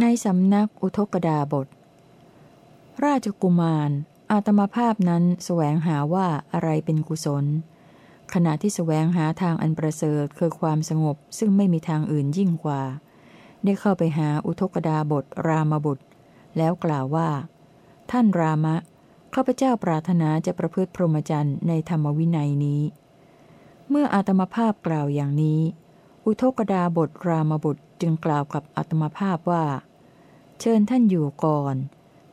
ในสำนักอุทกดาบท ราชกุมาร อาตมาภาพนั้นแสวงหาว่าอะไรเป็นกุศล ขณะที่แสวงหาทางอันประเสริฐคือความสงบซึ่งไม่มีทางอื่นยิ่งกว่า ได้เข้าไปหาอุทกดาบทรามบุตร แล้วกล่าวว่า ท่านรามะข้าพเจ้าปรารถนาจะประพฤติพรหมจรรย์ในธรรมวินัยนี้ เมื่ออาตมาภาพกล่าวอย่างนี้ อุทกดาบทรามบุตรจึงกล่าวกับอาตมาภาพว่า เชิญท่านอยู่ก่อน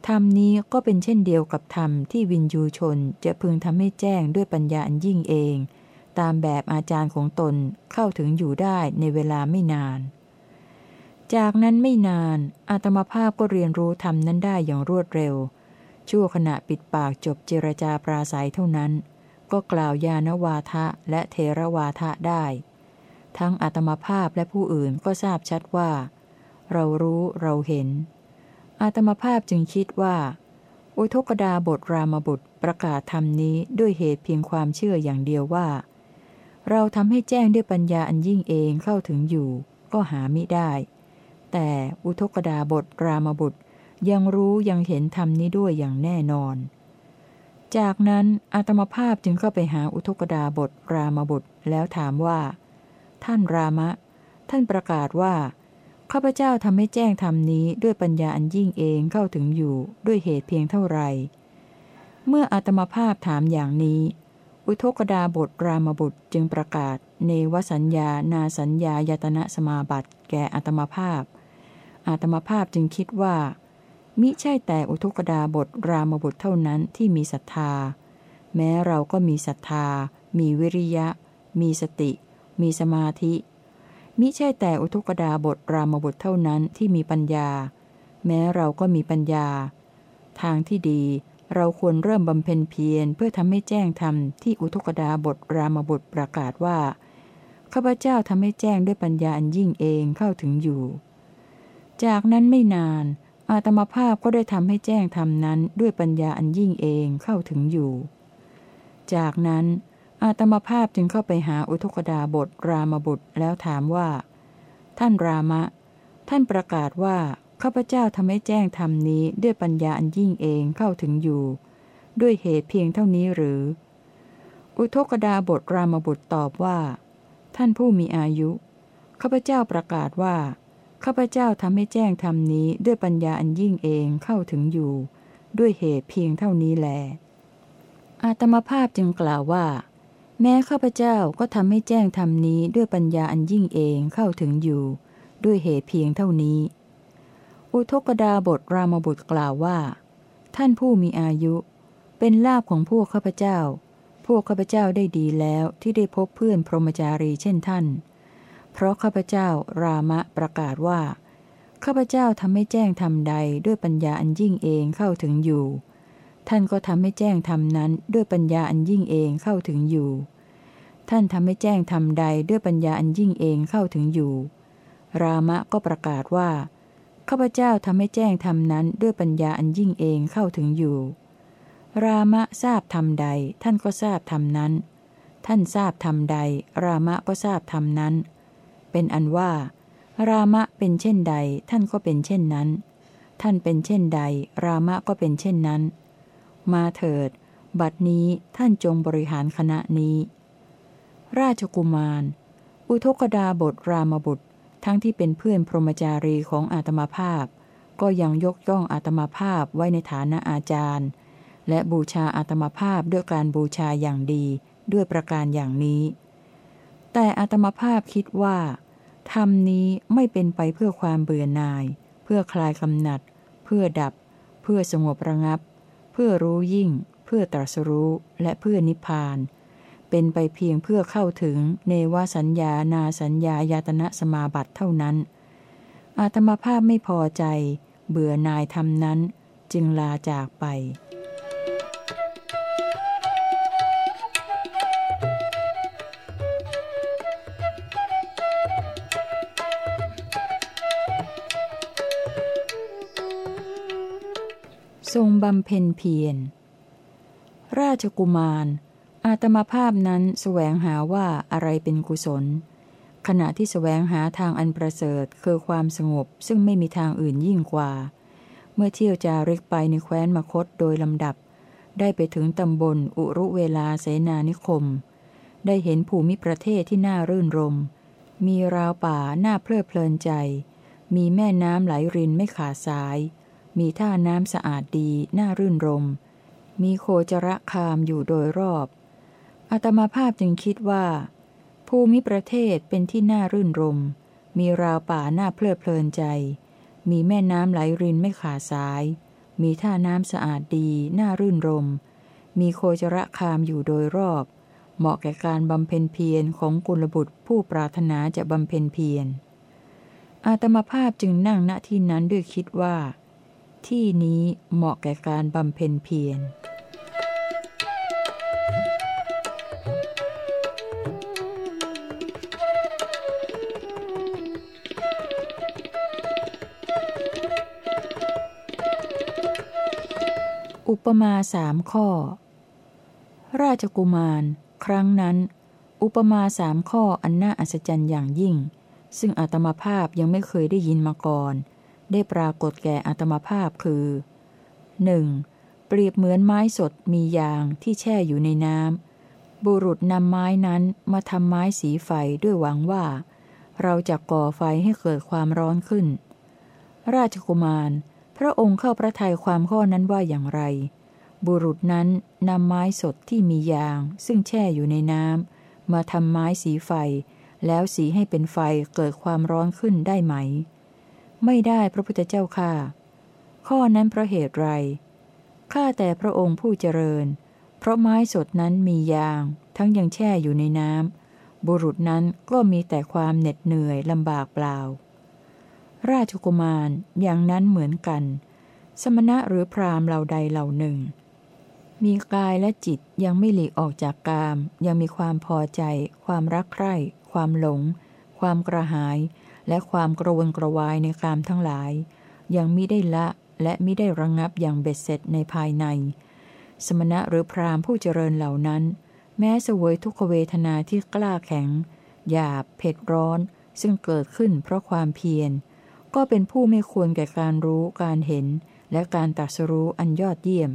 ธรรมนี้ก็เป็นเช่นเดียวกับธรรมที่วินยูชนจะพึงทำให้แจ้งด้วยปัญญาอันยิ่งเอง ตามแบบอาจารย์ของตนเข้าถึงอยู่ได้ในเวลาไม่นาน จากนั้นไม่นานอาตมาภาพก็เรียนรู้ธรรมนั้นได้อย่างรวดเร็ว ชั่วขณะปิดปากจบเจรจาปราศัยเท่านั้น ก็กล่าวยานวาทะและเทรวาทะได้ ทั้งอาตมาภาพและผู้อื่นก็ทราบชัดว่า เรารู้เราเห็น อาตมาภาพจึงคิดว่า อุทกดาบทรามบุตรประกาศธรรมนี้ด้วยเหตุเพียงความเชื่ออย่างเดียวว่า เราทำให้แจ้งด้วยปัญญาอันยิ่งเองเข้าถึงอยู่ ก็หาไม่ได้ แต่อุทกดาบทรามบุตรยังรู้ยังเห็นธรรมนี้ด้วยอย่างแน่นอน จากนั้นอาตมาภาพจึงเข้าไปหาอุทกดาบทรามบุตรแล้วถามว่า ท่านรามะ ท่านประกาศว่า ข้าพเจ้าทำให้แจ้งธรรมนี้ด้วยปัญญาอันยิ่งเองเข้าถึงอยู่ด้วยเหตุเพียงเท่าไร เมื่ออาตมาภาพถามอย่างนี้ อุทกดาบทรามบุตรจึงประกาศ เนวสัญญา นาสัญญายตนะสมาบัติ แก่อาตมาภาพ อาตมาภาพจึงคิดว่า มิใช่แต่อุทกดาบทรามบุตรเท่านั้นที่มีศรัทธา แม้เราก็มีศรัทธา มีวิริยะ มีสติ มีสมาธิ มิใช่แต่อุทกดาบทรามบุตรเท่านั้นที่มีปัญญา แม้เราก็มีปัญญา ทางที่ดีเราควรเริ่มบำเพ็ญเพียรเพื่อทำให้แจ้งธรรมที่อุทกดาบทรามบุตรประกาศว่าข้าพเจ้าทำให้แจ้งด้วยปัญญาอันยิ่งเองเข้าถึงอยู่ จากนั้นไม่นาน อาตมาภาพก็ได้ทำให้แจ้งธรรมนั้นด้วยปัญญาอันยิ่งเองเข้าถึงอยู่ จากนั้น อาตมาภาพจึงเข้าไปหาอุทกดาบทรามบุตรแล้วถามว่า ท่านรามะ ท่านประกาศว่าข้าพเจ้าทำให้แจ้งธรรมนี้ด้วยปัญญาอันยิ่งเองเข้าถึงอยู่ ด้วยเหตุเพียงเท่านี้หรือ อุทกดาบทรามบุตรตอบว่า ท่านผู้มีอายุข้าพเจ้าประกาศว่าข้าพเจ้าทำให้แจ้งธรรมนี้ด้วยปัญญาอันยิ่งเองเข้าถึงอยู่ ด้วยเหตุเพียงเท่านี้แลอาตมาภาพจึงกล่าวว่า แม้ข้าพเจ้าก็ทำให้แจ้งธรรมนี้ด้วยปัญญาอันยิ่งเองเข้าถึงอยู่ ด้วยเหตุเพียงเท่านี้ อุทกดาบทรามบุตรกล่าวว่า ท่านผู้มีอายุ เป็นลาภของพวกข้าพเจ้า พวกข้าพเจ้าได้ดีแล้วที่ได้พบเพื่อนพรหมจารีเช่นท่าน เพราะข้าพเจ้ารามะประกาศว่าข้าพเจ้าทำให้แจ้งธรรมใดด้วยปัญญาอันยิ่งเองเข้าถึงอยู่ ท่านก็ทำให้แจ้งธรรมนั้นด้วยปัญญาอันยิ่งเองเข้าถึงอยู่ ท่านทำให้แจ้งธรรมใดด้วยปัญญาอันยิ่งเองเข้าถึงอยู่ รามะก็ประกาศว่าข้าพเจ้าทำให้แจ้งธรรมนั้นด้วยปัญญาอันยิ่งเองเข้าถึงอยู่ รามะทราบธรรมใด ท่านก็ทราบธรรมนั้น ท่านทราบธรรมใด รามะก็ทราบธรรมนั้น เป็นอันว่า รามะเป็นเช่นใด ท่านก็เป็นเช่นนั้น ท่านเป็นเช่นใด รามะก็เป็นเช่นนั้น มาเถิด บัดนี้ท่านจงบริหารคณะนี้ ราชกุมาร อุทกดาบทรามบุตร ทั้งที่เป็นเพื่อนพรหมจารีของอาตมาภาพ ก็ยังยกย่องอาตมาภาพไว้ในฐานะอาจารย์ และบูชาอาตมาภาพด้วยการบูชาอย่างดีด้วยประการอย่างนี้ แต่อาตมาภาพคิดว่าธรรมนี้ไม่เป็นไปเพื่อความเบื่อหน่าย เพื่อคลายกำหนัด เพื่อดับ เพื่อสงบระงับ พื่อรู้ยิ่ง เพื่อตรัสรู้และเพื่อนิพพาน เป็นไปเพียงเพื่อเข้าถึงเนวสัญญานาสัญญายตนะสมาบัติเท่านั้น อาตมาภาพไม่พอใจ เบื่อนายทำนั้น จึงลาจากไป ทรงบำเพ็ญเพียร ราชกุมาร อาตมาภาพนั้นแสวงหาว่าอะไรเป็นกุศลขขณะที่สแสวงหาทางอันประเสริฐคือความสงบซึ่งไม่มีทางอื่นยิ่งกว่า เมื่อเที่ยวจาริกไปในแคว้นมคตโดยลำดับ ได้ไปถึงตำบลอุรุเวลาเสนานิคม ได้เห็นภูมิประเทศที่น่ารื่นรม มีราวป่าน่าเพลิดเพลินใจ มีแม่น้ำไหลรินไม่ขาดสาย มีท่าน้ำสะอาดดี น่ารื่นรม มีโคจรคามอยู่โดยรอบ อาตมาภาพจึงคิดว่า ภูมิประเทศเป็นที่น่ารื่นรม มีราวป่าน่าเพลิดเพลินใจ มีแม่น้ำไหลรินไม่ขาดสาย มีท่าน้ำสะอาดดี น่ารื่นรม มีโคจรคามอยู่โดยรอบ เหมาะแก่การบำเพ็ญเพียรของกุลบุตรผู้ปรารถนาจะบำเพ็ญเพียรอาตมาภาพจึงนั่งณที่นั้นด้วยคิดว่า ที่นี้เหมาะแก่การบำเพ็ญเพียรอุปมาสามข้อ ราชกุมาร ครั้งนั้น อุปมาสามข้ออันน่าอัศจรรย์อย่างยิ่ง ซึ่งอาตมาภาพยังไม่เคยได้ยินมาก่อน ได้ปรากฏแก่อาตมาภาพคือ 1. เปรียบเหมือนไม้สดมียางที่แช่อยู่ในน้ำ บุรุษนำไม้นั้นมาทำไม้สีไฟด้วยหวังว่า เราจะก่อไฟให้เกิดความร้อนขึ้น ราชกุมาร พระองค์เข้าพระทัยความข้อนั้นว่าอย่างไร บุรุษนั้นนำไม้สดที่มียาง ซึ่งแช่อยู่ในน้ำมาทำไม้สีไฟ แล้วสีให้เป็นไฟเกิดความร้อนขึ้นได้ไหม ไม่ได้พระพุทธเจ้าค่ะ ข้อนั้นเพราะเหตุไร ข้าแต่พระองค์ผู้เจริญ เพราะไม้สดนั้นมียาง ทั้งยังแช่อยู่ในน้ำ บุรุษนั้นก็มีแต่ความเหน็ดเหนื่อยลำบากเปล่า ราชกุมารอย่างนั้นเหมือนกัน สมณะหรือพรามเหล่าใดเหล่าหนึ่ง มีกายและจิตยังไม่หลีกออกจากกาม ยังมีความพอใจ ความรักใคร่ ความหลง ความกระหาย และความกระวนกระวายในกามทั้งหลาย ยังมิได้ละและมิได้ระงงับอย่างเบ็ดเสร็จในภายใน สมณะหรือพรามผู้เจริญเหล่านั้น แม้สวยทุกขเวทนาที่กล้าแข็ง หยาบ เผ็ดร้อน ซึ่งเกิดขึ้นเพราะความเพียร ก็เป็นผู้ไม่ควรแก่การรู้การเห็น และการตัดสรู้อันยอดเยี่ยม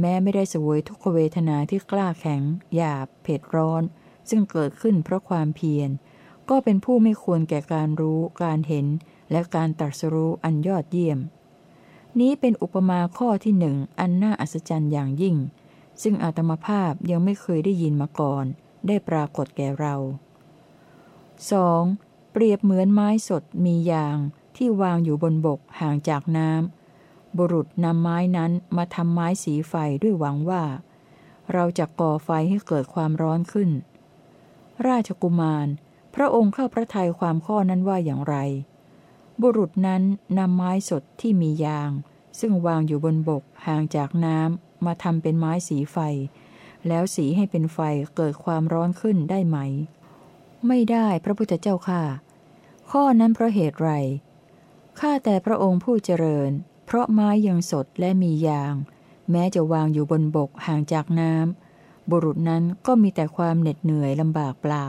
แม้ไม่ได้สวยทุกขเวทนาที่กล้าแข็ง หยาบ เผ็ดร้อน ซึ่งเกิดขึ้นเพราะความเพียร ก็เป็นผู้ไม่ควรแก่การรู้ การเห็น และการตัดสรู้อันยอดเยี่ยม นี้เป็นอุปมาข้อที่หนึ่งอันน่าอัศจรรย์อย่างยิ่ง ซึ่งอาตมาภาพยังไม่เคยได้ยินมาก่อน ได้ปรากฏแก่เรา 2. เปรียบเหมือนไม้สดมียางที่วางอยู่บนบกห่างจากน้ำบุรุษนำไม้นั้นมาทำไม้สีไฟด้วยหวังว่า เราจะก่อไฟให้เกิดความร้อนขึ้น ราชกุมาร พระองค์เข้าพระทัยความข้อนั้นว่าอย่างไร บุรุษนั้นนำไม้สดที่มียาง ซึ่งวางอยู่บนบกห่างจากน้ำมาทำเป็นไม้สีไฟ แล้วสีให้เป็นไฟเกิดความร้อนขึ้นได้ไหม ไม่ได้พระพุทธเจ้าค่ะ ข้อนั้นเพราะเหตุไรข้าแต่พระองค์ผู้เจริญ เพราะไม้ยังสดและมียาง แม้จะวางอยู่บนบกห่างจากน้ำบุรุษนั้นก็มีแต่ความเหน็ดเหนื่อยลำบากเปล่า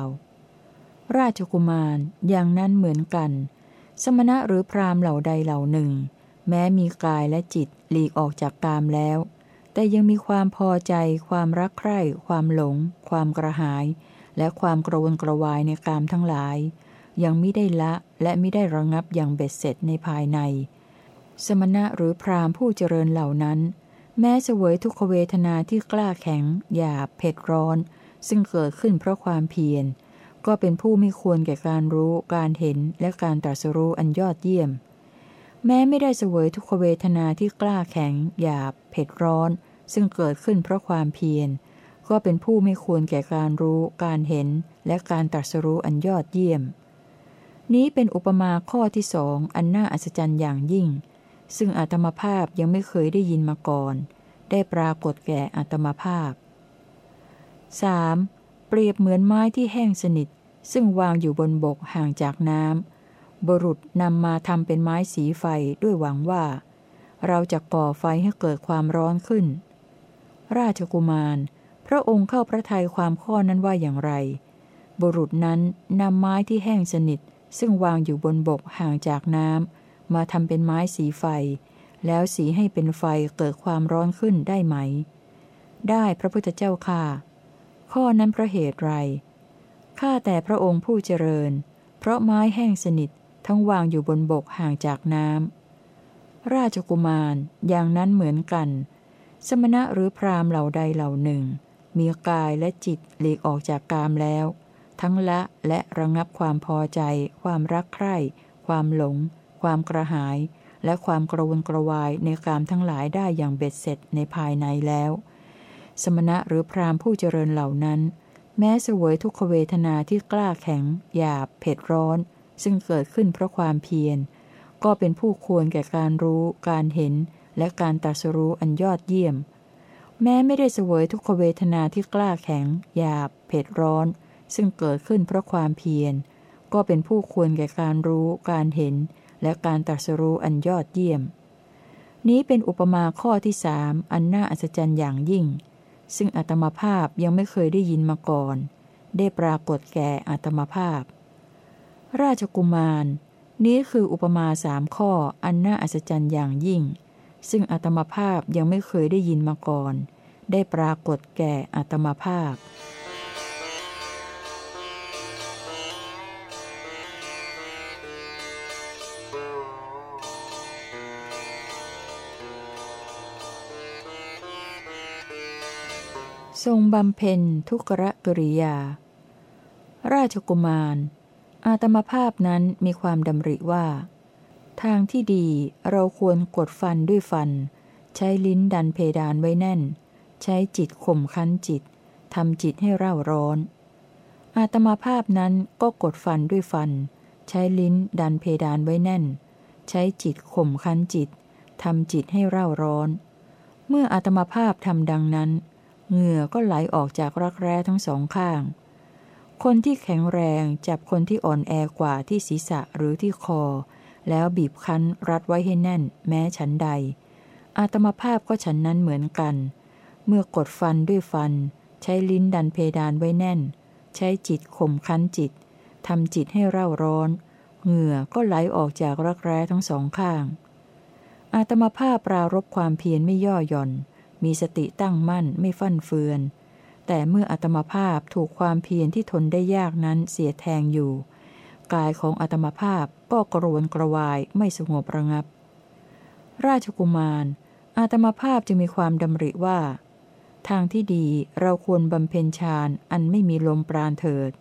ราชกุมารอย่างนั้นเหมือนกัน สมณะหรือพรามเหล่าใดเหล่าหนึ่ง แม้มีกายและจิตหลีกออกจากกามแล้ว แต่ยังมีความพอใจ ความรักใคร่ ความหลง ความกระหาย และความกระวนกระวายในกามทั้งหลาย ยังไม่ได้ละและไม่ได้ระงับอย่างเบ็ดเสร็จในภายใน สมณะหรือพรามผู้เจริญเหล่านั้น แม้เสวยทุกขเวทนาที่กล้าแข็งหยาบเผ็ดร้อน ซึ่งเกิดขึ้นเพราะความเพียร ก็เป็นผู้ไม่ควรแก่การรู้ การเห็นและการตรัสรู้อันยอดเยี่ยม แม้ไม่ได้เสวยทุกขเวทนาที่กล้าแข็ง หยาบ เผ็ดร้อน ซึ่งเกิดขึ้นเพราะความเพียร ก็เป็นผู้ไม่ควรแก่การรู้ การเห็น และการตรัสรู้อันยอดเยี่ยม นี้เป็นอุปมาข้อที่สองอันน่าอัศจรรย์อย่างยิ่ง ซึ่งอาตมาภาพยังไม่เคยได้ยินมาก่อน ได้ปรากฏแก่อาตมาภาพ 3. เปรียบเหมือนไม้ที่แห้งสนิท ซึ่งวางอยู่บนบกห่างจากน้ำ บุรุษนำมาทำเป็นไม้สีไฟด้วยหวังว่า เราจะก่อไฟให้เกิดความร้อนขึ้น ราชกุมาร พระองค์เข้าพระทัยความข้อนั้นว่าอย่างไร บุรุษนั้นนำไม้ที่แห้งสนิท ซึ่งวางอยู่บนบกห่างจากน้ำ มาทำเป็นไม้สีไฟ แล้วสีให้เป็นไฟเกิดความร้อนขึ้นได้ไหม ได้พระพุทธเจ้าค่ะ ข้อนั้นเพราะเหตุไร ข้าแต่พระองค์ผู้เจริญ เพราะไม้แห้งสนิททั้งวางอยู่บนบกห่างจากน้ำ ราชกุมารอย่างนั้นเหมือนกัน สมณะหรือพรามเหล่าใดเหล่าหนึ่ง มีกายและจิตหลีกออกจากกามแล้ว ทั้งละและระงับความพอใจ ความรักใคร่ ความหลง ความกระหาย และความกระวนกระวายในกามทั้งหลายได้อย่างเบ็ดเสร็จในภายในแล้ว สมณะหรือพรามผู้เจริญเหล่านั้น แม้เสวยทุกขเวทนาที่กล้าแข็ง หยาบ เผ็ดร้อน ซึ่งเกิดขึ้นเพราะความเพียร ก็เป็นผู้ควรแก่การรู้ การเห็น และการตัสรู้อันยอดเยี่ยม แม้ไม่ได้เสวยทุกขเวทนาที่กล้าแข็ง หยาบ เผ็ดร้อน ซึ่งเกิดขึ้นเพราะความเพียร ก็เป็นผู้ควรแก่การรู้ การเห็น และการตัสรู้อันยอดเยี่ยมนี้เป็นอุปมาข้อที่สามอันน่าอัศจรรย์อย่างยิ่ง ซึ่งอัตมภาพยังไม่เคยได้ยินมาก่อน ได้ปรากฏแก่อัตมภาพ ราชกุมาร นี้คืออุปมาสามข้ออันน่าอัศจรรย์อย่างยิ่ง ซึ่งอัตมภาพยังไม่เคยได้ยินมาก่อน ได้ปรากฏแก่อัตมภาพ ทรงบำเพ็ญทุกรกริยา ราชกุมาร อาตมภาพนั้นมีความดำริว่า ทางที่ดีเราควรกดฟันด้วยฟัน ใช้ลิ้นดันเพดานไว้แน่น ใช้จิตข่มคั้นจิตทำจิตให้เร่าร้อน อาตมาภาพนั้นก็กดฟันด้วยฟัน ใช้ลิ้นดันเพดานไว้แน่น ใช้จิตข่มคั้นจิตทำจิตให้เร่าร้อน เมื่ออาตมาภาพทำดังนั้น เหงื่อก็ไหลออกจากรักแร้ทั้งสองข้าง คนที่แข็งแรงจับคนที่อ่อนแอกว่าที่ศีรษะหรือที่คอ แล้วบีบคั้นรัดไว้ให้แน่น แม้ฉันใด อาตมาภาพก็ฉันนั้นเหมือนกัน เมื่อกดฟันด้วยฟัน ใช้ลิ้นดันเพดานไว้แน่น ใช้จิตข่มคั้นจิตทำจิตให้เร่าร้อน เหงื่อก็ไหลออกจากรักแร้ทั้งสองข้าง อาตมาภาพปรารบความเพียรไม่ย่อหย่อน มีสติตั้งมั่นไม่ฟั่นเฟือน แต่เมื่ออัตมภาพถูกความเพียรที่ทนได้ยากนั้นเสียแทงอยู่ กายของอัตมภาพก็กระวนกระวายไม่สงบระงับ ราชกุมารอาตมภาพจะมีความดำริว่า ทางที่ดีเราควรบำเพ็ญฌานอันไม่มีลมปราณเถิด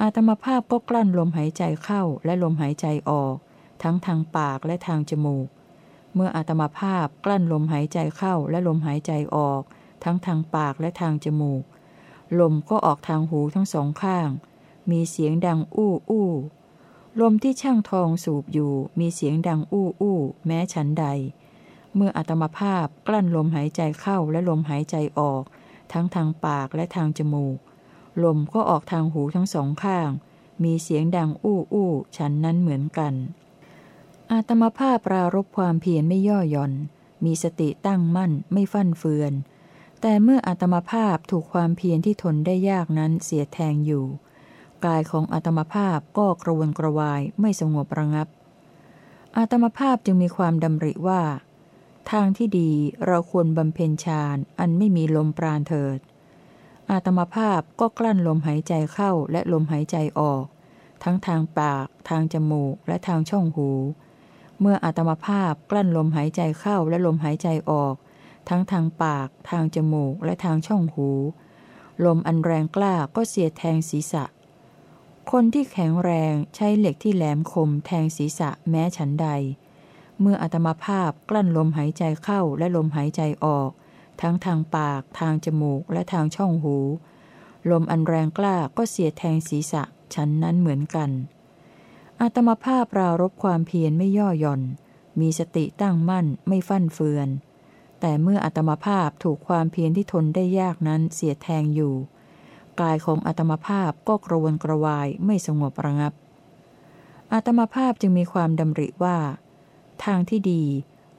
อาตมภาพก็กลั้นลมหายใจเข้าและลมหายใจออก ทั้งทางปากและทางจมูก เมื่ออาตมาภาพกลั้นลมหายใจเข้าและลมหายใจออก ทั้งทางปากและทางจมูก ลมก็ออกทางหูทั้งสองข้าง มีเสียงดังอู้อู้ลมที่ช่างทองสูบอยู่มีเสียงดังอู้อู้แม้ฉันใด เมื่ออัตมาภาพกลั้นลมหายใจเข้าและลมหายใจออก ทั้งทางปากและทางจมูก ลมก็ออกทางหูทั้งสองข้าง มีเสียงดังอู้อู้ฉันนั้นเหมือนกัน อาตมภาพปรารบความเพียรไม่ย่อหย่อน มีสติตั้งมั่นไม่ฟั่นเฟือน แต่เมื่ออาตมาภาพถูกความเพียรที่ทนได้ยากนั้นเสียแทงอยู่ กายของอาตมาภาพก็กระวนกระวายไม่สงบระงับ อาตมาภาพจึงมีความดำริว่า ทางที่ดีเราควรบำเพ็ญฌานอันไม่มีลมปราณเถิด อาตมาภาพก็กลั้นลมหายใจเข้าและลมหายใจออก ทั้งทางปาก ทางจมูกและทางช่องหู เมื่ออาตมาภาพกลั้นลมหายใจเข้าและลมหายใจออก ทั้งทางปาก ทางจมูกและทางช่องหู ลมอันแรงกล้าก็เสียแทงศีรษะ คนที่แข็งแรงใช้เหล็กที่แหลมคมแทงศีรษะแม้ฉันใด เมื่ออัตมาภาพกลั้นลมหายใจเข้าและลมหายใจออก ทั้งทางปาก ทางจมูกและทางช่องหู ลมอันแรงกล้าก็เสียแทงศีรษะฉันนั้นเหมือนกัน อาตมาภาพปรารบความเพียรไม่ย่อหย่อน มีสติตั้งมั่นไม่ฟั่นเฟือน แต่เมื่ออัตมภาพถูกความเพียรที่ทนได้ยากนั้นเสียแทงอยู่ กายของอัตมภาพก็กระวนกระวายไม่สงบระงับอัตมภาพจึงมีความดำริว่า ทางที่ดี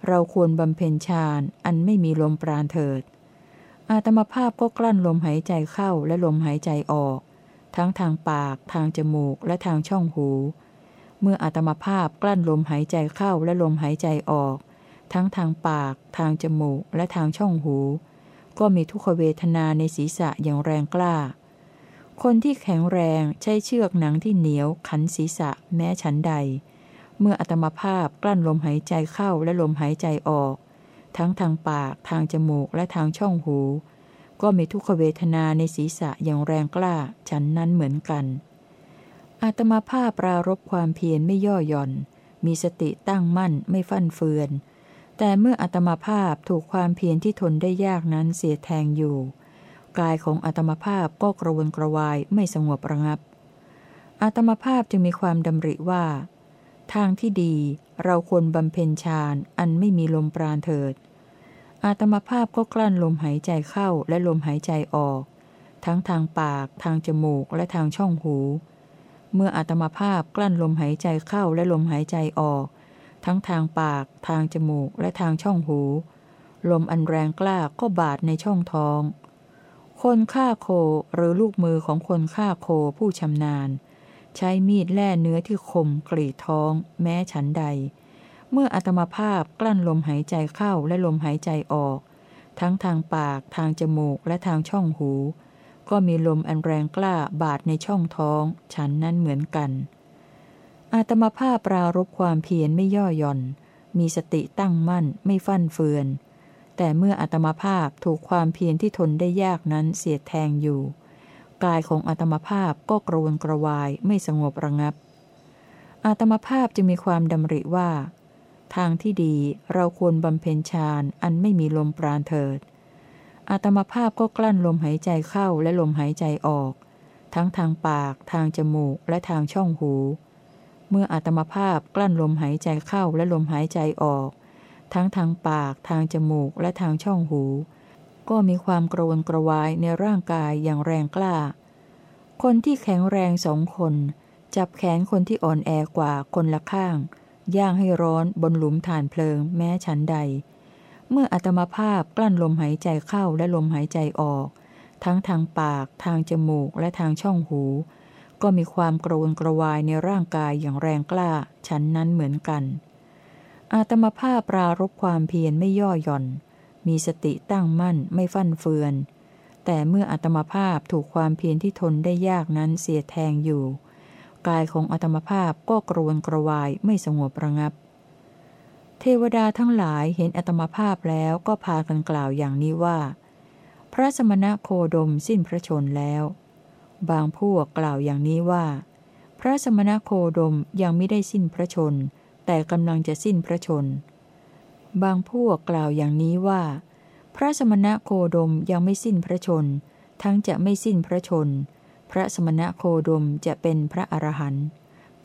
เราควรบำเพ็ญฌานอันไม่มีลมปราณเถิด อาตมภาพก็กลั้นลมหายใจเข้าและลมหายใจออก ทั้งทางปาก ทางจมูกและทางช่องหู เมื่ออาตมาภาพกลั้นลมหายใจเข้าและลมหายใจออก ทั้งทางปาก ทางจมูก และทางช่องหู ก็มีทุกขเวทนาในศีรษะอย่างแรงกล้า คนที่แข็งแรงใช้เชือกหนังที่เหนียว ขันศีรษะแม้ฉันใด เมื่ออาตมาภาพกลั้นลมหายใจเข้าและลมหายใจออก ทั้งทางปาก ทางจมูก และทางช่องหู ก็มีทุกขเวทนาในศีรษะอย่างแรงกล้า ฉันนั้นเหมือนกัน อาตมาภาพปรารบความเพียรไม่ย่อหย่อน มีสติตั้งมั่นไม่ฟั่นเฟือน แต่เมื่ออาตมาภาพถูกความเพียรที่ทนได้ยากนั้นเสียแทงอยู่ กายของอาตมาภาพก็กระวนกระวายไม่สงบระงับ อาตมาภาพจึงมีความดำริว่า ทางที่ดีเราควรบำเพ็ญฌานอันไม่มีลมปราณเถิด อาตมาภาพก็กลั้นลมหายใจเข้าและลมหายใจออก ทั้งทางปาก ทางจมูกและทางช่องหู เมื่ออาตมาภาพกลั้นลมหายใจเข้าและลมหายใจออก ทั้งทางปาก ทางจมูกและทางช่องหู ลมอันแรงกล้าก็บาดในช่องท้อง คนฆ่าโคหรือลูกมือของคนฆ่าโคผู้ชำนาญ ใช้มีดแล่เนื้อที่คมกรีดท้อง แม้ฉันใด เมื่ออัตมาภาพกลั้นลมหายใจเข้าและลมหายใจออก ทั้งทางปาก ทางจมูกและทางช่องหู ก็มีลมอันแรงกล้าบาดในช่องท้อง ฉันนั้นเหมือนกัน อาตมาภาพปรารบความเพียรไม่ย่อหย่อน มีสติตั้งมั่นไม่ฟั่นเฟือน แต่เมื่ออาตมาภาพถูกความเพียรที่ทนได้ยากนั้นเสียดแทงอยู่ กายของอาตมาภาพก็กระวนกระวายไม่สงบระงับ อาตมาภาพจะมีความดำริว่า ทางที่ดีเราควรบำเพ็ญฌานอันไม่มีลมปราณเถิด อาตมาภาพก็กลั้นลมหายใจเข้าและลมหายใจออก ทั้งทางปาก ทางจมูกและทางช่องหู เมื่ออาตมาภาพกลั้นลมหายใจเข้าและลมหายใจออก ทั้งทางปาก ทางจมูกและทางช่องหู ก็มีความกระวนกระวายในร่างกายอย่างแรงกล้า คนที่แข็งแรงสองคน จับแขนคนที่อ่อนแอกว่าคนละข้าง ย่างให้ร้อนบนหลุมฐานเพลิงแม้ฉันใด เมื่ออัตมาภาพกลั้นลมหายใจเข้าและลมหายใจออก ทั้งทางปาก ทางจมูกและทางช่องหู ก็มีความกระวนกระวายในร่างกายอย่างแรงกล้าฉันนั้นเหมือนกันอาตมาภาพปรารบความเพียรไม่ย่อหย่อน มีสติตั้งมั่นไม่ฟั่นเฟือน แต่เมื่ออาตมาภาพถูกความเพียรที่ทนได้ยากนั้นเสียแทงอยู่ กายของอัตมภาพก็กรวนกระวายไม่สงบระงับ เทวดาทั้งหลายเห็นอัตมภาพแล้วก็พากันกล่าวอย่างนี้ว่า พระสมณะโคดมสิ้นพระชนแล้ว บางพวกกล่าวอย่างนี้ว่า พระสมณะโคดมยังไม่ได้สิ้นพระชน แต่กำลังจะสิ้นพระชน บางพวกกล่าวอย่างนี้ว่า พระสมณะโคดมยังไม่สิ้นพระชน ทั้งจะไม่สิ้นพระชน พระสมณะโคดมจะเป็นพระอรหันต์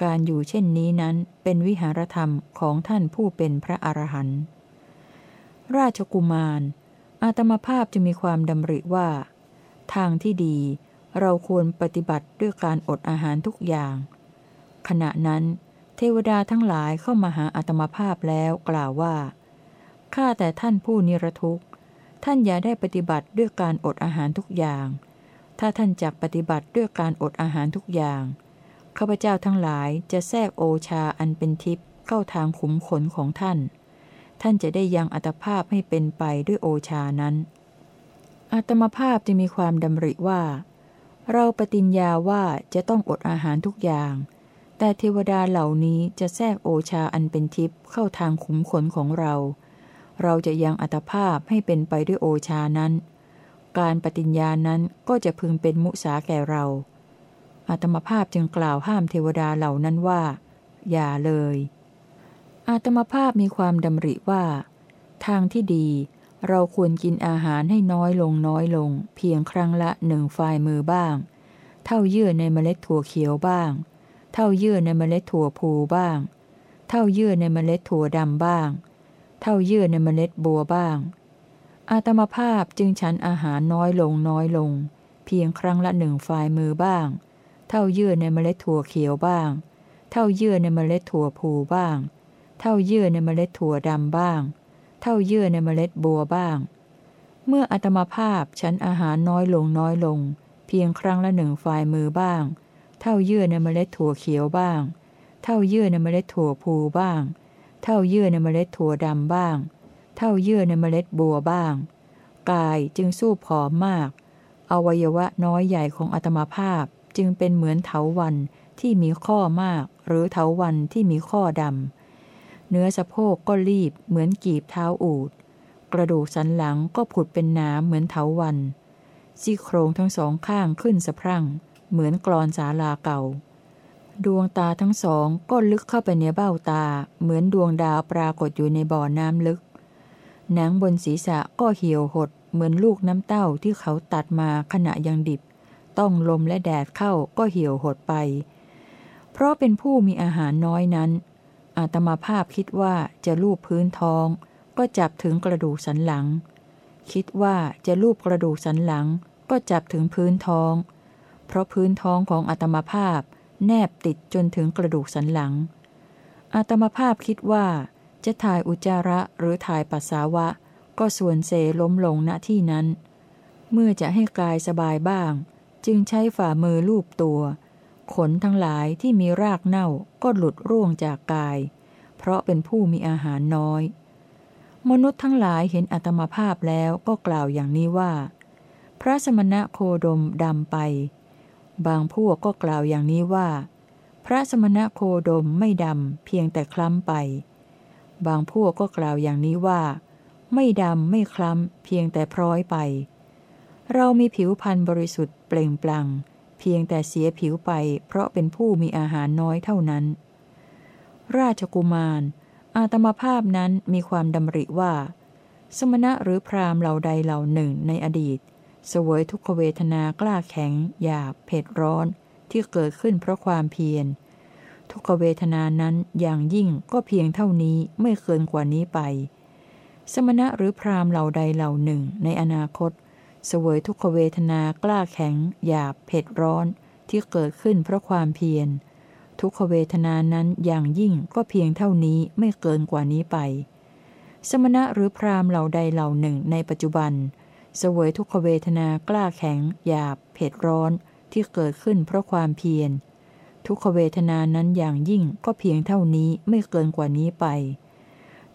การอยู่เช่นนี้นั้นเป็นวิหารธรรมของท่านผู้เป็นพระอรหันต์ราชกุมาร อาตมาภาพจะมีความดำริว่า ทางที่ดี เราควรปฏิบัติด้วยการอดอาหารทุกอย่าง ขณะนั้น เทวดาทั้งหลายเข้ามาหาอาตมาภาพแล้วกล่าวว่า ข้าแต่ท่านผู้นิรทุกข์ ท่านอย่าได้ปฏิบัติด้วยการอดอาหารทุกอย่าง ถ้าท่านจักปฏิบัติด้วยการอดอาหารทุกอย่าง ข้าพเจ้าทั้งหลายจะแทรกโอชาอันเป็นทิพย์เข้าทางขุมขนของท่าน ท่านจะได้ยังอัตภาพให้เป็นไปด้วยโอชานั้น อัตมภาพจะมีความดำริว่า เราปฏิญญาว่าจะต้องอดอาหารทุกอย่าง แต่เทวดาเหล่านี้จะแทรกโอชาอันเป็นทิพย์เข้าทางขุมขนของเรา เราจะยังอัตภาพให้เป็นไปด้วยโอชานั้น การปฏิญญานั้นก็จะพึงเป็นมุสาแก่เรา อาตมภาพจึงกล่าวห้ามเทวดาเหล่านั้นว่า อย่าเลย อาตมภาพมีความดำริว่า ทางที่ดีเราควรกินอาหารให้น้อยลงน้อยลง เพียงครั้งละหนึ่งฝ่ายมือบ้าง เท่าเยื่อในเมล็ดถั่วเขียวบ้าง เท่าเยื่อในเมล็ดถั่วพูบ้าง เท่าเยื่อในเมล็ดถั่วดำบ้าง เท่าเยื่อในเมล็ดบัวบ้าง อาตมาภาพจึงฉันอาหารน้อยลงน้อยลง เพียงครั้งละหนึ่งฝ่ายมือบ้าง เท่าเยื่อในเมล็ดถั่วเขียวบ้าง เท่าเยื่อในเมล็ดถั่วพูบ้าง เท่าเยื่อในเมล็ดถั่วดำบ้าง เท่าเยื่อในเมล็ดบัวบ้าง เมื่ออาตมาภาพฉันอาหารน้อยลงน้อยลง เพียงครั้งละหนึ่งฝ่ายมือบ้าง เท่าเยื่อในเมล็ดถั่วเขียวบ้าง เท่าเยื่อในเมล็ดถั่วพูบ้าง เท่าเยื่อในเมล็ดถั่วดำบ้าง เท่าเยื่อในเมล็ดบัวบ้าง กายจึงสู้ผอมมาก อวัยวะน้อยใหญ่ของอัตมาภาพ จึงเป็นเหมือนเถาวันที่มีข้อมากหรือเถาวันที่มีข้อดำ เนื้อสะโพกก็รีบเหมือนกีบเท้าอูด กระดูกสันหลังก็ผุดเป็นน้ำเหมือนเถาวัน ซี่โครงทั้งสองข้างขึ้นสะพรั่ง เหมือนกรอนสาลาเก่า ดวงตาทั้งสองก็ลึกเข้าไปในเบ้าตา เหมือนดวงดาวปรากฏอยู่ในบ่อน้ำลึก หนังบนศีรษะก็เหี่ยวหดเหมือนลูกน้ำเต้าที่เขาตัดมาขณะยังดิบ ต้องลมและแดดเข้าก็เหี่ยวหดไป เพราะเป็นผู้มีอาหารน้อยนั้น อาตมาภาพคิดว่าจะลูบพื้นท้อง ก็จับถึงกระดูกสันหลัง คิดว่าจะลูบกระดูกสันหลัง ก็จับถึงพื้นท้อง เพราะพื้นท้องของอาตมาภาพ แนบติดจนถึงกระดูกสันหลัง อาตมาภาพคิดว่า จะถ่ายอุจจาระหรือถ่ายปัสสาวะ ก็ส่วนเซล้มลงณที่นั้นเมื่อจะให้กายสบายบ้าง จึงใช้ฝ่ามือลูบตัว ขนทั้งหลายที่มีรากเน่าก็หลุดร่วงจากกาย เพราะเป็นผู้มีอาหารน้อย มนุษย์ทั้งหลายเห็นอัตมภาพแล้วก็กล่าวอย่างนี้ว่า พระสมณะโคดมดำไป บางพวกก็กล่าวอย่างนี้ว่า พระสมณะโคดมไม่ดำเพียงแต่คล้ำไป บางพวกก็กล่าวอย่างนี้ว่า ไม่ดำไม่คล้ำเพียงแต่พร้อยไป เรามีผิวพรรณบริสุทธิ์เปล่งปลั่ง เพียงแต่เสียผิวไปเพราะเป็นผู้มีอาหารน้อยเท่านั้น ราชกุมาร อาตมาภาพนั้นมีความดำริว่า สมณะหรือพราหมณ์เหล่าใดเหล่าหนึ่งในอดีตสวยทุกขเวทนากล้าแข็ง หยาบเผ็ดร้อน ที่เกิดขึ้นเพราะความเพียร ทุกขเวทนานั้นอย่างยิ่งก็เพียงเท่านี้ไม่เกินกว่านี้ไป สมณะหรือพราหมณ์เหล่าใดเหล่าหนึ่งในอนาคต สวยทุกขเวทนากล้าแข็ง หยาบเผ็ดร้อนที่เกิดขึ้นเพราะความเพียร ทุกขเวทนานั้นอย่างยิ่งก็เพียงเท่านี้ไม่เกินกว่านี้ไป สมณะหรือพราหมณ์เหล่าใดเหล่าหนึ่งในปัจจุบันสวยทุกขเวทนากล้าแข็ง หยาบเผ็ดร้อนที่เกิดขึ้นเพราะความเพียร ทุกขเวทนานั้นอย่างยิ่งก็เพียงเท่านี้ไม่เกินกว่านี้ไป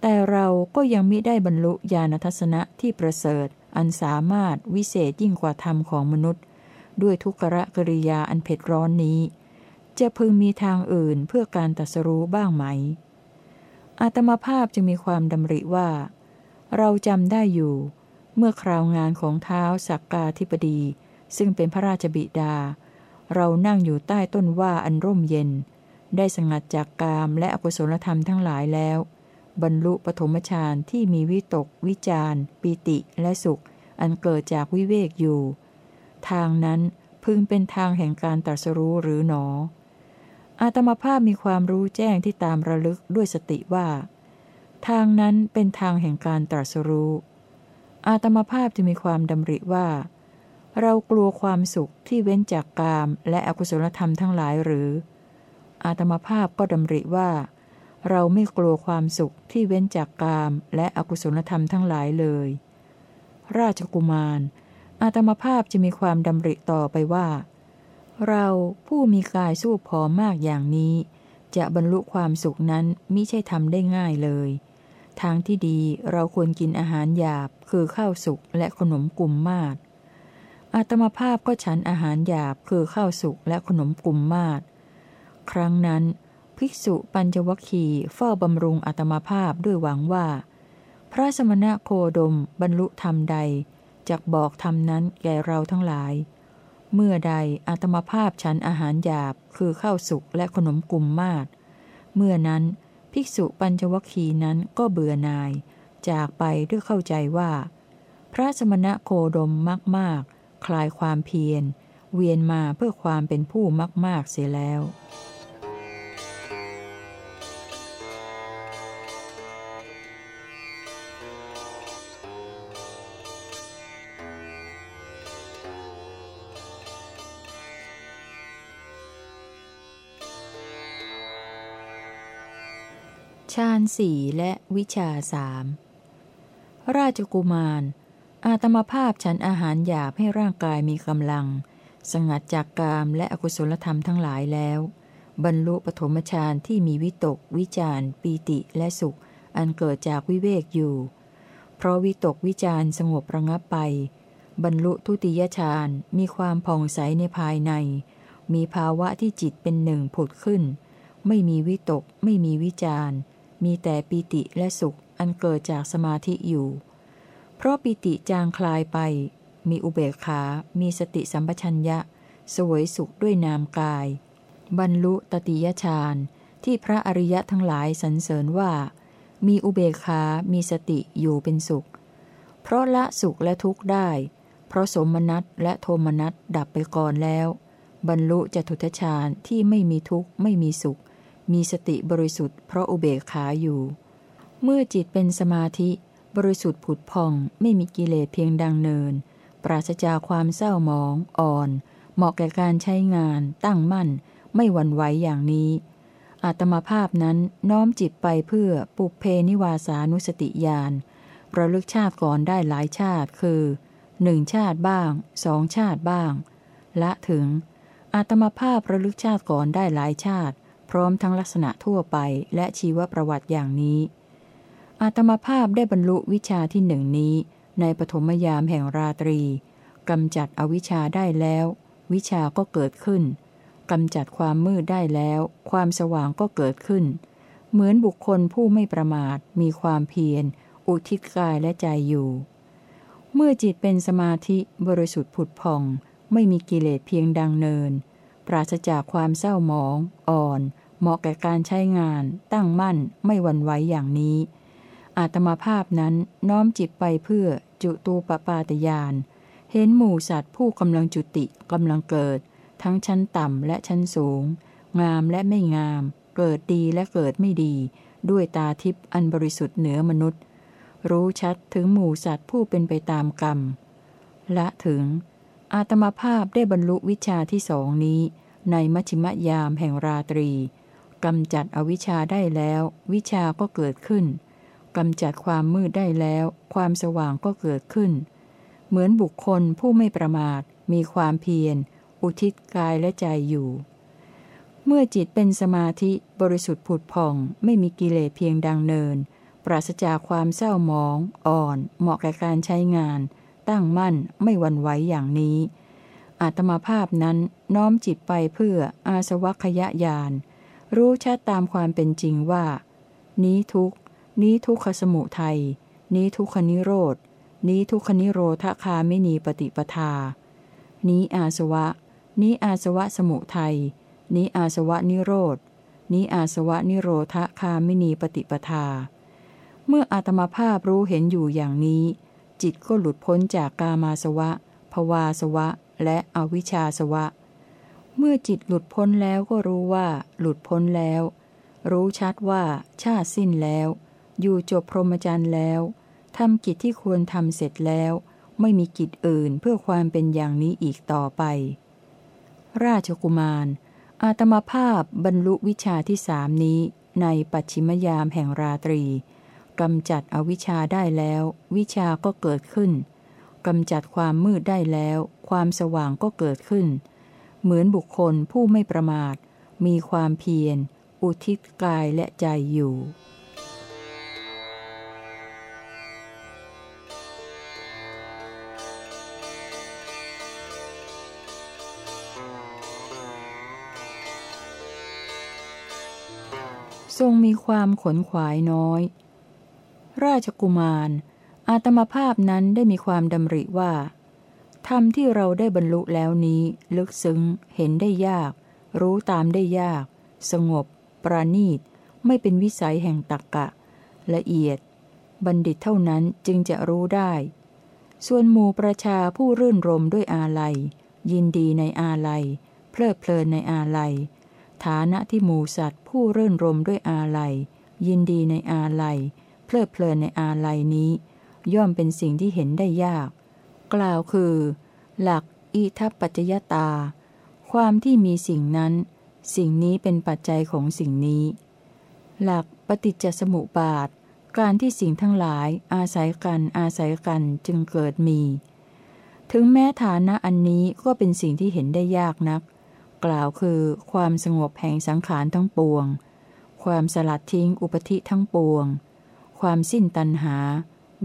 แต่เราก็ยังมิได้บรรลุญาณทัศนะที่ประเสริฐ อันสามารถวิเศษยิ่งกว่าธรรมของมนุษย์ ด้วยทุกขะกริยาอันเผ็ดร้อนนี้ จะพึงมีทางอื่นเพื่อการตัสรู้บ้างไหม อาตมาภาพจึงมีความดำริว่า เราจำได้อยู่ เมื่อคราวงานของเท้าสักกาธิปดี ซึ่งเป็นพระราชบิดา เรานั่งอยู่ใต้ต้นว่าอันร่มเย็น ได้สงัดจากกามและอกุศลธรรมทั้งหลายแล้ว บรรลุปฐมฌานที่มีวิตก วิจารปิติและสุข อันเกิดจากวิเวกอยู่ ทางนั้นพึงเป็นทางแห่งการตรัสรู้หรือหนอ อาตมาภาพมีความรู้แจ้งที่ตามระลึกด้วยสติว่า ทางนั้นเป็นทางแห่งการตรัสรู้ อาตมาภาพจะมีความดำริว่า เรากลัวความสุขที่เว้นจากกามและอกุศลธรรมทั้งหลายหรือ อาตมาภาพก็ดำริว่า เราไม่กลัวความสุขที่เว้นจากกามและอกุศลธรรมทั้งหลายเลย ราชกุมาร อาตมาภาพจะมีความดำริต่อไปว่า เราผู้มีกายสู้ผอมมากอย่างนี้ จะบรรลุความสุขนั้นมิใช่ทำได้ง่ายเลย ทางที่ดีเราควรกินอาหารหยาบคือข้าวสุกและขนมกลุ่มมาดอาตมาภาพก็ฉันอาหารหยาบคือข้าวสุกและขนมกลุ่มมาดครั้งนั้น ภิกษุปัญจวัคคีเฝ้าบำรุงอาตมาภาพด้วยหวังว่า พระสมณะโคดมบรรลุธรรมใดจักบอกธรรมนั้นแก่เราทั้งหลาย เมื่อใดอาตมาภาพฉันอาหารหยาบคือข้าวสุกและขนมกลุ่มมาดเมื่อนั้นภิกษุปัญจวัคคีนั้นก็เบื่อนาย จากไปด้วยเข้าใจว่า พระสมณะโคดมมากมากคลายความเพียร เวียนมาเพื่อความเป็นผู้มากมากเสียแล้ว สี่และวิชาสามราชกุมาร อาตมาภาพฉันอาหารหยาบให้ร่างกายมีกำลัง สงัดจากกามและอกุศลธรรมทั้งหลายแล้ว บรรลุปฐมฌานที่มีวิตก วิจารปีติและสุข อันเกิดจากวิเวกอยู่ เพราะวิตกวิจารสงบระงับไป บรรลุทุติยฌานมีความผ่องใสในภายใน มีภาวะที่จิตเป็นหนึ่งผุดขึ้น ไม่มีวิตกไม่มีวิจาร มีแต่ปีติและสุขอันเกิดจากสมาธิอยู่ เพราะปิติจางคลายไป มีอุเบกขา มีสติสัมปชัญญะ สวยสุขด้วยนามกาย บรรลุตติยฌานที่พระอริยะทั้งหลายสรรเสริญว่า มีอุเบกขา มีสติอยู่เป็นสุข เพราะละสุขและทุกข์ได้ เพราะสมนัตและโทมนัตดับไปก่อนแล้ว บรรลุจตุทชาญที่ไม่มีทุกข์ไม่มีสุข มีสติบริสุทธิ์เพราะอุเบกขาอยู่ เมื่อจิตเป็นสมาธิ บริสุทธิ์ผุดพองไม่มีกิเลสเพียงดังเนิน ปราศจากความเศร้าหมอง อ่อน เหมาะแก่การใช้งาน ตั้งมั่น ไม่หวั่นไหวอย่างนี้ อาตมาภาพนั้นน้อมจิตไปเพื่อปุเพนิวาสานุสติญาณระลึกชาติก่อนได้หลายชาติคือหนึ่งชาติบ้างสองชาติบ้าง ละถึงอาตมาภาพระลึกชาติก่อนได้หลายชาติ พร้อมทั้งลักษณะทั่วไปและชีวประวัติอย่างนี้ อาตมาภาพได้บรรลุวิชาที่หนึ่งนี้ ในปฐมยามแห่งราตรีกำจัดอวิชชาได้แล้ว วิชาก็เกิดขึ้นกำจัดความมืดได้แล้ว ความสว่างก็เกิดขึ้น เหมือนบุคคลผู้ไม่ประมาท มีความเพียร อุทิศกายและใจอยู่ เมื่อจิตเป็นสมาธิบริสุทธิ์ผุดพอง ไม่มีกิเลสเพียงดังเนิน ปราศจากความเศร้าหมอง อ่อน เหมาะแก่การใช้งาน ตั้งมั่น ไม่หวั่นไหวอย่างนี้ อาตมาภาพนั้นน้อมจิตไปเพื่อจุตูปปาตยาน เห็นหมู่สัตว์ผู้กำลังจุติกำลังเกิด ทั้งชั้นต่ำและชั้นสูง งามและไม่งาม เกิดดีและเกิดไม่ดี ด้วยตาทิพย์อันบริสุทธิ์เหนือมนุษย์ รู้ชัดถึงหมู่สัตว์ผู้เป็นไปตามกรรม ละถึง อาตมาภาพได้บรรลุวิชาที่สองนี้ ในมัชิมยามแห่งราตรีกำจัดอวิชชาได้แล้ว วิชาก็เกิดขึ้นกำจัดความมืดได้แล้ว ความสว่างก็เกิดขึ้น เหมือนบุคคลผู้ไม่ประมาท มีความเพียร อุทิศกายและใจอยู่ เมื่อจิตเป็นสมาธิบริสุทธิ์ผุดผ่อง ไม่มีกิเลสเพียงดังเนิน ปราศจากความเศร้าหมอง อ่อน เหมาะแก่การใช้งาน ตั้งมั่นไม่วันไหวอย่างนี้ อาตมาภาพนั้นน้อมจิตไปเพื่ออาสวัคยญาณรู้ชัดตามความเป็นจริงว่า นี้ทุกนี้ทุกขสมุทัยนี้ทุกขนิโรธนี้ทุกขนิโรธคาไม่นีปฏิปทา นี้อาสวะ นี้อาสวะสมุทัยนี้อาสวะนิโรธนี้อาสวะนิโรธคาไม่นีปฏิปทา เมื่ออาตมาภาพรู้เห็นอยู่อย่างนี้ จิตก็หลุดพ้นจากกามาสวะ ภวาสวะ และอวิชชาสวะ เมื่อจิตหลุดพ้นแล้วก็รู้ว่า หลุดพ้นแล้ว รู้ชัดว่า ชาติสิ้นแล้ว อยู่จบพรหมจรรย์แล้วทำกิจที่ควรทำเสร็จแล้ว ไม่มีกิจอื่นเพื่อความเป็นอย่างนี้อีกต่อไป ราชกุมาร อาตมาภาพบรรลุวิชาที่สามนี้ในปัจฉิมยามแห่งราตรี กำจัดอวิชชาได้แล้ว วิชาก็เกิดขึ้นกำจัดความมืดได้แล้ว ความสว่างก็เกิดขึ้น เหมือนบุคคลผู้ไม่ประมาท มีความเพียร อุทิศกายและใจอยู่ทรงมีความขนขวายน้อย ราชกุมาร อาตมาภาพนั้นได้มีความดำริว่าธรรมที่เราได้บรรลุแล้วนี้ ลึกซึ้ง เห็นได้ยาก รู้ตามได้ยาก สงบ ประณีต ไม่เป็นวิสัยแห่งตักกะ ละเอียด บัณฑิตเท่านั้นจึงจะรู้ได้ ส่วนหมู่ประชาผู้รื่นรมด้วยอาลัย ยินดีในอาลัย เพลิดเพลินในอาลัย ฐานะที่หมูสัตว์ผู้เรื่นรมด้วยอาลัย ยินดีในอาลัย ลิดเพลินในอาลัยนี้ ย่อมเป็นสิ่งที่เห็นได้ยาก กล่าวคือ หลักอิทัปปัจจยตา ความที่มีสิ่งนั้น สิ่งนี้เป็นปัจจัยของสิ่งนี้ หลักปฏิจจสมุปบาท การที่สิ่งทั้งหลายอาศัยกันอาศัยกันจึงเกิดมี ถึงแม้ฐานะอันนี้ก็เป็นสิ่งที่เห็นได้ยากนัก กล่าวคือความสงบแห่งสังขารทั้งปวง ความสลัดทิ้งอุปธิทั้งปวง ความสิ้นตัณหา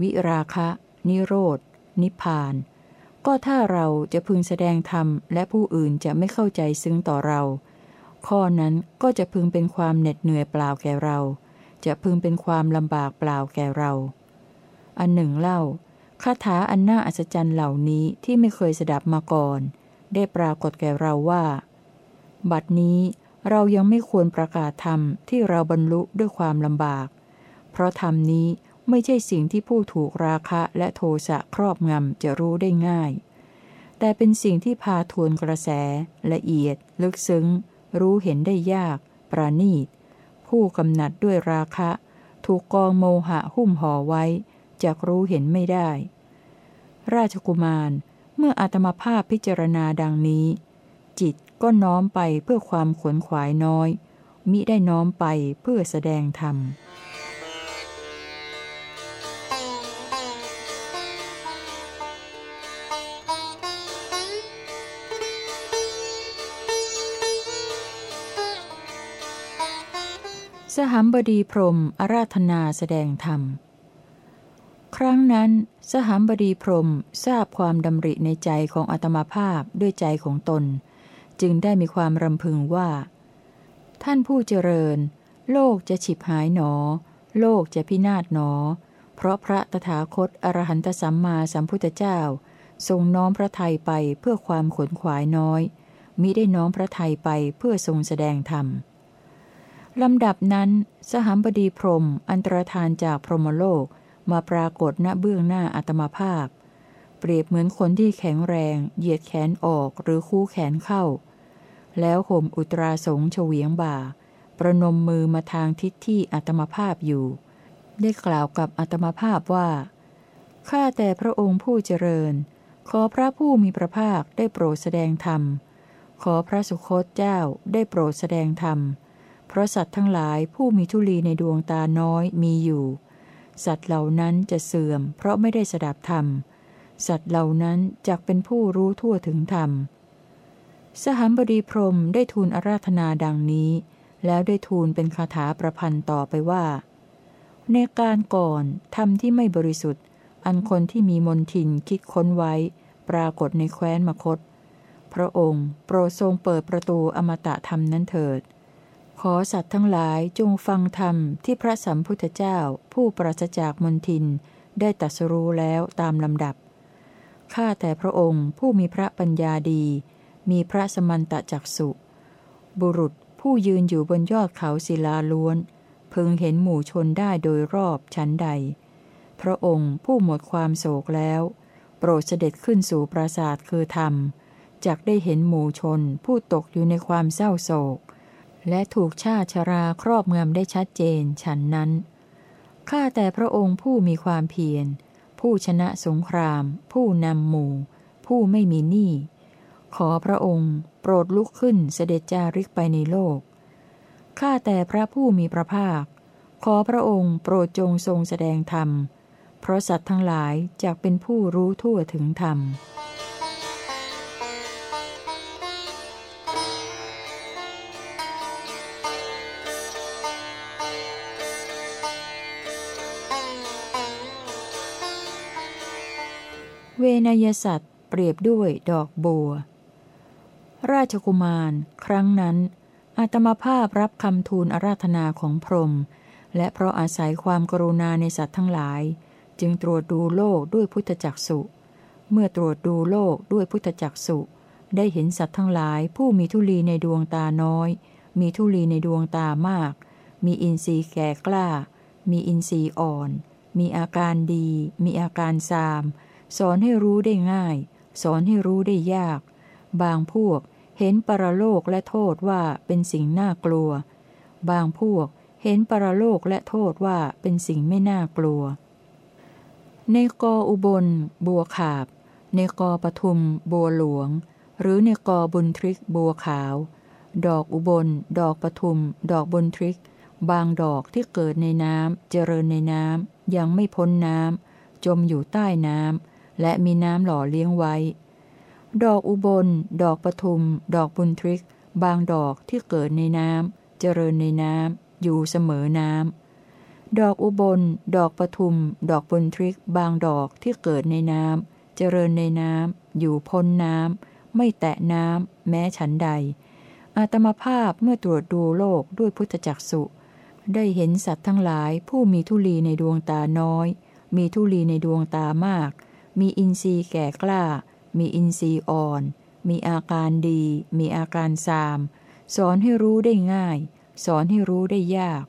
วิราคะ นิโรธนิพพาน ก็ถ้าเราจะพึงแสดงธรรมและผู้อื่นจะไม่เข้าใจซึ้งต่อเรา ข้อนั้นก็จะพึงเป็นความเหน็ดเหนื่อยเปล่าแก่เรา จะพึงเป็นความลำบากเปล่าแก่เรา อันหนึ่งเล่าคาถาอันน่าอัศจรรย์เหล่านี้ที่ไม่เคยสดับมาก่อน ได้ปรากฏแก่เราว่า บัดนี้เรายังไม่ควรประกาศธรรมที่เราบรรลุด้วยความลำบาก ราะธรรมนี้ไม่ใช่สิ่งที่ผู้ถูกราคะและโทสะครอบงำจะรู้ได้ง่าย แต่เป็นสิ่งที่พาทวนกระแส ละเอียด ลึกซึ้ง รู้เห็นได้ยาก ประณีต ผู้กำหนัดด้วยราคะ ถูกกองโมหะหุ้มห่อไว้จักรู้เห็นไม่ได้ ราชกุมารเมื่ออาตมาภาพพิจารณาดังนี้ จิตก็น้อมไปเพื่อความขวนขวายน้อย มิได้น้อมไปเพื่อแสดงธรรม สหัมบดีพรมอาราธนาแสดงธรรม ครั้งนั้น สหัมบดีพรมทราบความดำริในใจของอัตมาภาพด้วยใจของตน จึงได้มีความรำพึงว่า ท่านผู้เจริญ โลกจะฉิบหายหนอ โลกจะพินาศหนอ เพราะพระตถาคตอรหันตสัมมาสัมพุทธเจ้า ทรงน้อมพระทัยไปเพื่อความขนขวายน้อยมิได้น้อมพระทัยไปเพื่อทรงแสดงธรรม ลำดับนั้น สหัมบดีพรมอันตรธานจากพรหมโลกมาปรากฏณเบื้องหน้าอัตมาภาพ เปรียบเหมือนคนที่แข็งแรง เหยียดแขนออกหรือคู่แขนเข้า แล้วห่มอุตราสงเฉวียงบ่า ประนมมือมาทางทิศที่อัตมาภาพอยู่ ได้กล่าวกับอัตมาภาพว่าข้าแต่พระองค์ผู้เจริญ ขอพระผู้มีพระภาคได้โปรดแสดงธรรม ขอพระสุคตเจ้าได้โปรดแสดงธรรม เพราะสัตว์ทั้งหลายผู้มีทุลีในดวงตาน้อยมีอยู่ สัตว์เหล่านั้นจะเสื่อม เพราะไม่ได้สดับธรรม สัตว์เหล่านั้นจักเป็นผู้รู้ทั่วถึงธรรม สหัมบดีพรมได้ทูลอาราธนาดังนี้ แล้วได้ทูลเป็นคาถาประพันธ์ต่อไปว่า ในการก่อนธรรมที่ไม่บริสุทธิ์ อันคนที่มีมนทินคิดค้นไว้ ปรากฏในแคว้นมคต พระองค์ โปรดทรงเปิดประตูอมตะธรรมนั้นเถิด ขอสัตว์ทั้งหลายจงฟังธรรมที่พระสัมพุทธเจ้าผู้ปราศจากมนทิน ได้ตรัสรู้แล้วตามลำดับ ข้าแต่พระองค์ผู้มีพระปัญญาดี มีพระสมันตะจักสุ บุรุษผู้ยืนอยู่บนยอดเขาศิลาล้วน พึงเห็นหมู่ชนได้โดยรอบชั้นใด พระองค์ผู้หมดความโศกแล้ว โปรดเสด็จขึ้นสู่ปราสาทคือธรรมจักได้เห็นหมู่ชนผู้ตกอยู่ในความเศร้าโศก และถูกชาชราครอบงำได้ชัดเจนฉันนั้น ข้าแต่พระองค์ผู้มีความเพียร ผู้ชนะสงคราม ผู้นำหมู่ ผู้ไม่มีหนี้ ขอพระองค์โปรดลุกขึ้นเสด็จจาริกไปในโลก ข้าแต่พระผู้มีพระภาค ขอพระองค์โปรดจงทรงแสดงธรรม เพราะสัตว์ทั้งหลายจะเป็นผู้รู้ทั่วถึงธรรม เวนยสัตว์เปรียบด้วยดอกบัว ราชกุมาร ครั้งนั้น อาตมาภาพรับคำทูลอาราธนาของพรหมและเพราะอาศัยความกรุณาในสัตว์ทั้งหลาย จึงตรวจดูโลกด้วยพุทธจักสุ เมื่อตรวจดูโลกด้วยพุทธจักสุ ได้เห็นสัตว์ทั้งหลาย ผู้มีทุลีในดวงตาน้อย มีทุลีในดวงตามาก มีอินทรีย์แก่กล้า มีอินทรีย์อ่อน มีอาการดี มีอาการซาม สอนให้รู้ได้ง่าย สอนให้รู้ได้ยาก บางพวกเห็นปรโลกและโทษว่าเป็นสิ่งน่ากลัว บางพวกเห็นปรโลกและโทษว่าเป็นสิ่งไม่น่ากลัว ในกออุบล บัวขาบ ในกอปทุม บัวหลวง หรือในกอบุญทริกบัวขาว ดอกอุบล ดอกปทุม ดอกบุญทริก บางดอกที่เกิดในน้ำเจริญในน้ำยังไม่พ้นน้ำจมอยู่ใต้น้ำ และมีน้ำหล่อเลี้ยงไว้ ดอกอุบล ดอกปทุม ดอกบุญทริก บางดอกที่เกิดในน้ำเจริญในน้ำอยู่เสมอน้ำ ดอกอุบล ดอกปทุม ดอกบุญทริก บางดอกที่เกิดในน้ำเจริญในน้ำอยู่พ้นน้ำไม่แตะน้ำแม้ฉันใด อาตมาภาพเมื่อตรวจดูโลกด้วยพุทธจักสุได้เห็นสัตว์ทั้งหลายผู้มีทุลีในดวงตาน้อย มีทุลีในดวงตามาก มีอินทรีย์แก่กล้า มีอินทรีย์อ่อน มีอาการดี มีอาการซาม สอนให้รู้ได้ง่าย สอนให้รู้ได้ยาก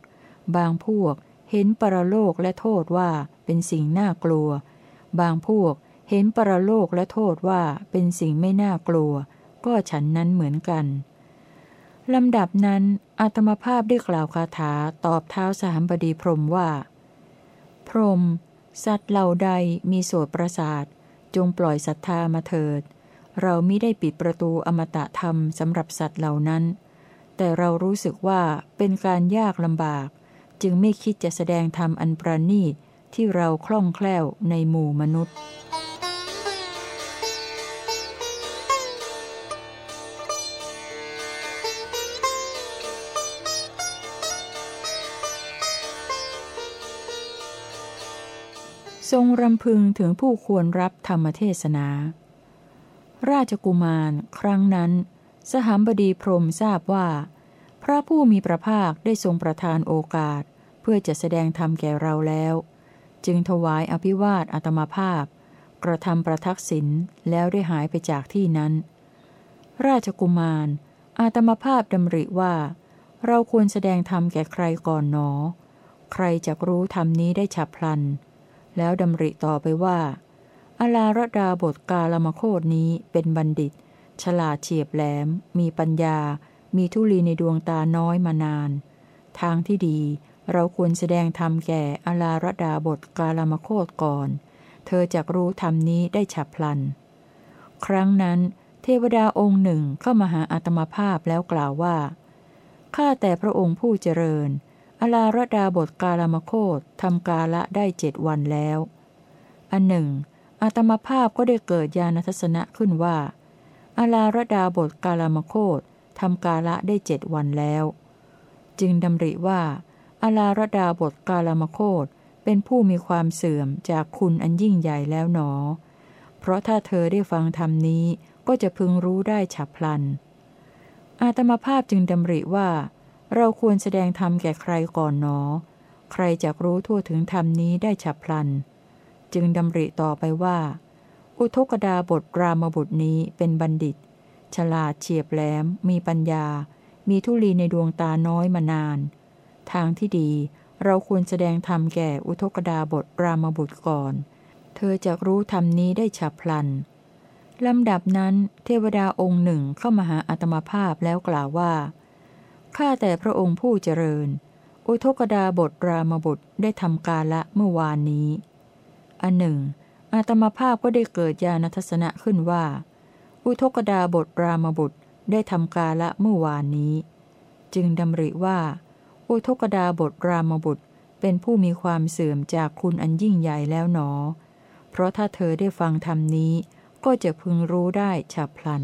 บางพวกเห็นปรโลกและโทษว่าเป็นสิ่งน่ากลัว บางพวกเห็นปรโลกและโทษว่าเป็นสิ่งไม่น่ากลัว ก็ฉันนั้นเหมือนกันลำดับนั้นอาตมาภาพได้กล่าวคาถาตอบเท้าสามบดีพรมว่า พรม สัตว์เหล่าใดมีโสตประสาท จงปล่อยศรัทธามาเถิด เรามิได้ปิดประตูอมตะธรรมสำหรับสัตว์เหล่านั้น แต่เรารู้สึกว่าเป็นการยากลำบาก จึงไม่คิดจะแสดงธรรมอันประณีตที่เราคล่องแคล่วในหมู่มนุษย์ ทรงรำพึงถึงผู้ควรรับธรรมเทศนา ราชกุมารครั้งนั้น สหมบดีพรมทราบว่า พระผู้มีพระภาคได้ทรงประทานโอกาส เพื่อจะแสดงธรรมแก่เราแล้ว จึงถวายอภิวาทอัตมาภาพ กระทำประทักษิณแล้วได้หายไปจากที่นั้น ราชกุมาร อาตมาภาพดำริว่า เราควรแสดงธรรมแก่ใครก่อนหนอ ใครจะรู้ธรรมนี้ได้ฉับพลัน แล้วดำริต่อไปว่าอาลาระดาบทกาลมโคดนี้เป็นบัณฑิต ฉลาดเฉียบแหลม มีปัญญา มีทุลีในดวงตาน้อยมานาน ทางที่ดีเราควรแสดงธรรมแก่อาลาระดาบทกาลมโคดก่อน เธอจะรู้ธรรมนี้ได้ฉับพลัน ครั้งนั้น เทวดาองค์หนึ่งเข้ามาหาอาตมาภาพแล้วกล่าวว่าข้าแต่พระองค์ผู้เจริญ อลาระดาบทกาลามโคตทำกาละได้เจ็ดวันแล้ว อันหนึ่งอาตมาภาพก็ได้เกิดญาณทัศนะขึ้นว่าอาลาระดาบทกาลามโคตทำกาละได้เจ็ดวันแล้ว จึงดำริว่าอาลาระดาบทกาลามโคตเป็นผู้มีความเสื่อมจากคุณอันยิ่งใหญ่แล้วหนอ เพราะถ้าเธอได้ฟังธรรมนี้ก็จะพึงรู้ได้ฉับพลัน อาตมาภาพจึงดำริว่า เราควรแสดงธรรมแก่ใครก่อนหนอ ใครจะรู้ทั่วถึงธรรมนี้ได้ฉับพลัน จึงดำริต่อไปว่า อุทกดาบทรามบุตรนี้เป็นบัณฑิต ฉลาดเฉียบแหลม มีปัญญา มีทุลีในดวงตาน้อยมานาน ทางที่ดีเราควรแสดงธรรมแก่อุทกดาบทรามบุตรก่อน เธอจะรู้ธรรมนี้ได้ฉับพลัน ลำดับนั้น เทวดาองค์หนึ่งเข้ามาหาอัตมาภาพแล้วกล่าวว่า ข้าแต่พระองค์ผู้เจริญ อุทกดาบทรามบุตรได้ทำกาละเมื่อวานนี้ อันหนึ่ง อาตมาภาพก็ได้เกิดญาณทัศนะขึ้นว่า อุทกดาบทรามบุตรได้ทำกาละเมื่อวานนี้ จึงดำริว่า อุทกดาบทรามบุตรเป็นผู้มีความเสื่อมจากคุณอันยิ่งใหญ่แล้วหนอ เพราะถ้าเธอได้ฟังธรรมนี้ก็จะพึงรู้ได้ฉับพลัน